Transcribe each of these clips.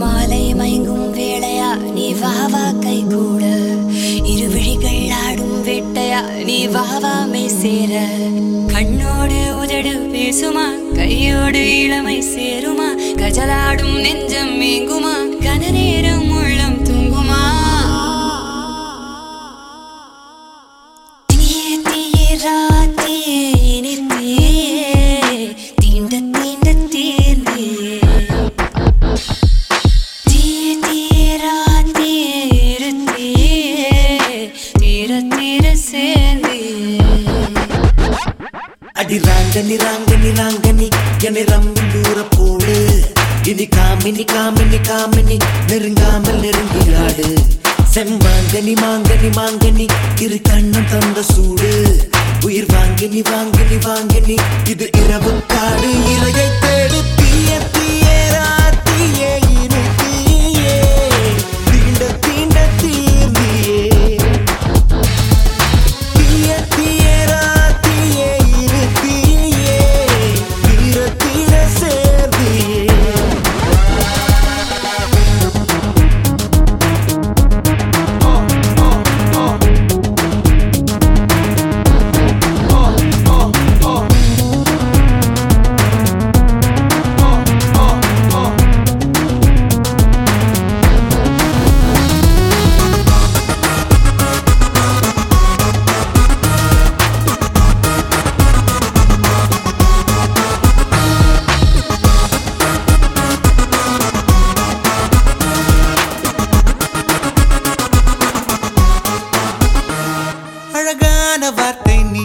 மாலை மயங்கும் வேளையா நீ வாவா கை கூட. இரு விழிகள் ஆடும் வேட்டையா நீ வாவாமை சேர. கண்ணோடு உதடு பேசுமா கையோடு இளமை சேருமா கஜலாடும் நெஞ்சம் மீங்குமா கன நேரம் உள்ளம் தூங்குமா. ராத்தியே அடி ராங்கனி ராங்கனி என்னை ரம்மி தூர போடு. இது காமினி காமினி காமினி நெருங்காமல் நெருங்கியாடு செம்பாங்கனி மாங்கனி மாங்கனி இரு கண்ணம் தந்த சூடு. உயிர் வாங்கினி வாங்கினி வாங்கினி இது இரவு காடு. வார்த்தை நீ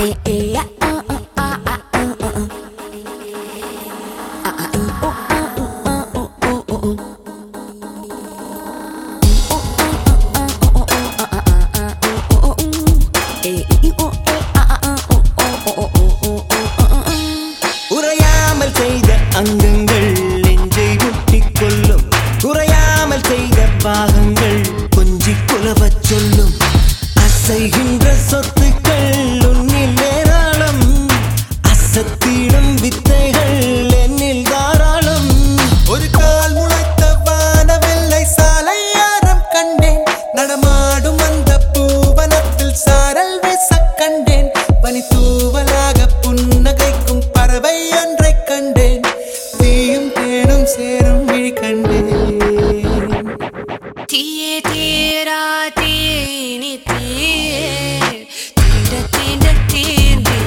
eh, eh, ah, ah. சேரும் விழி கண்டேன் தீயே தீரா தீனி தீயே. தீண்ட தீண்ட தீர்ந்தே.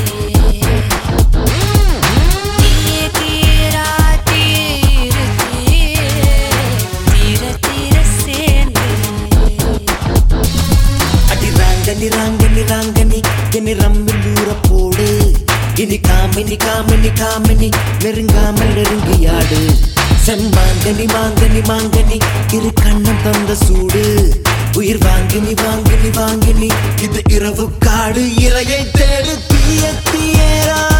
தீயே தீரா தீரு தீயே. தீர தீர சேர்ந்தே. அடி ராங்கனி ராங்கனி ராங்கனி என்னை ரம்மி தூர போடு. இனி காமினி காமினி காமினி. நெருங்காமல் நெருங்கியாடு. செம்மாங்கனி மாங்கனி மாங்கனி இரு கண்ணம் தந்த சூடு. உயிர் வாங்கினி வாங்கினி வாங்கினி. இது இரவு காடு இலையை தேடு. தீய தீயரா